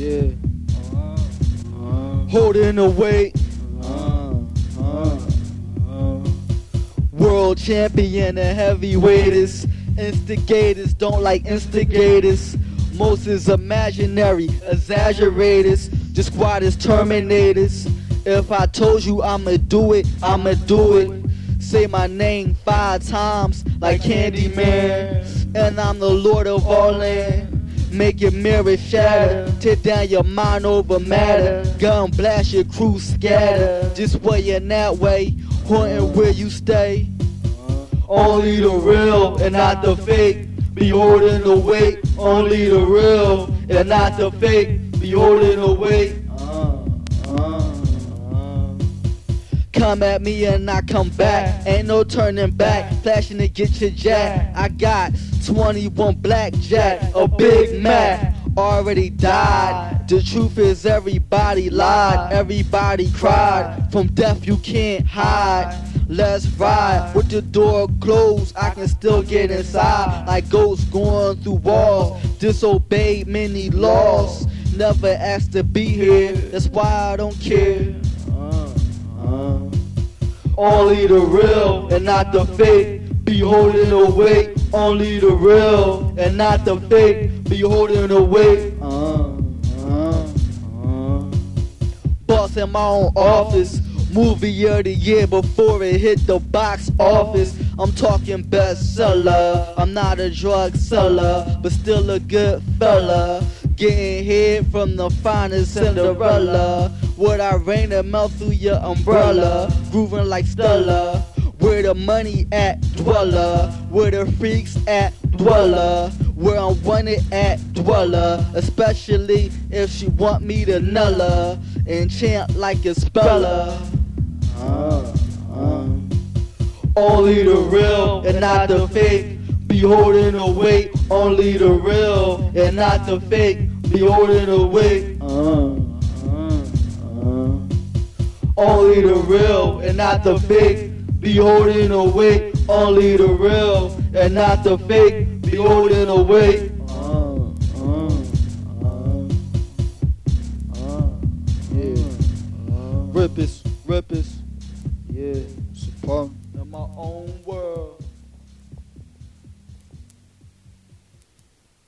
Yeah. Holding the weight. World champion and heavyweighters. Instigators don't like instigators. Most is imaginary, exaggerators. The squad is terminators. If I told you I'ma do it, I'ma do it. Say my name five times like Candyman. And I'm the Lord of all land. Make your mirror shatter. Tear down your mind over matter. Gun blast your crew scatter. Just way in that way. Haunting where you stay. Only the real and not the fake. Beholding the weight. Only the real and not the fake. Beholding the weight. Come at me and I come back. Ain't no turning back. Flashing to get your jack. I got 21 blackjack, a Big Mac. Already died. The truth is everybody lied, everybody cried. From death you can't hide. Let's ride with the door closed. I can still get inside like ghosts going through walls. Disobeyed many laws. Never asked to be here. That's why I don't care. Uh, uh. Only the real and not the fake. Beholding the weight. Only the real and not the fake. Beholding the weight. Uh-huh. Boss in my own office. Movie of the year before it hit the box office. I'm talking bestseller. I'm not a drug seller, but still a good fella. Getting hit from the finest Cinderella. Would I rain a mouth through your umbrella? Grooving like Stella. The money at, dweller. Where the freaks at, dweller. Where I'm wanted at, dweller. Especially if she want me to null her and chant like a speller. Uh, uh. Only the real and not the fake. Beholding the weight. Only the real and not the fake. Beholding the weight. Uh, uh, Only the real and not the fake. Beholding the weight. Only the real and not the fake. Beholding the uh, uh, uh, weight. Ripis, ripis.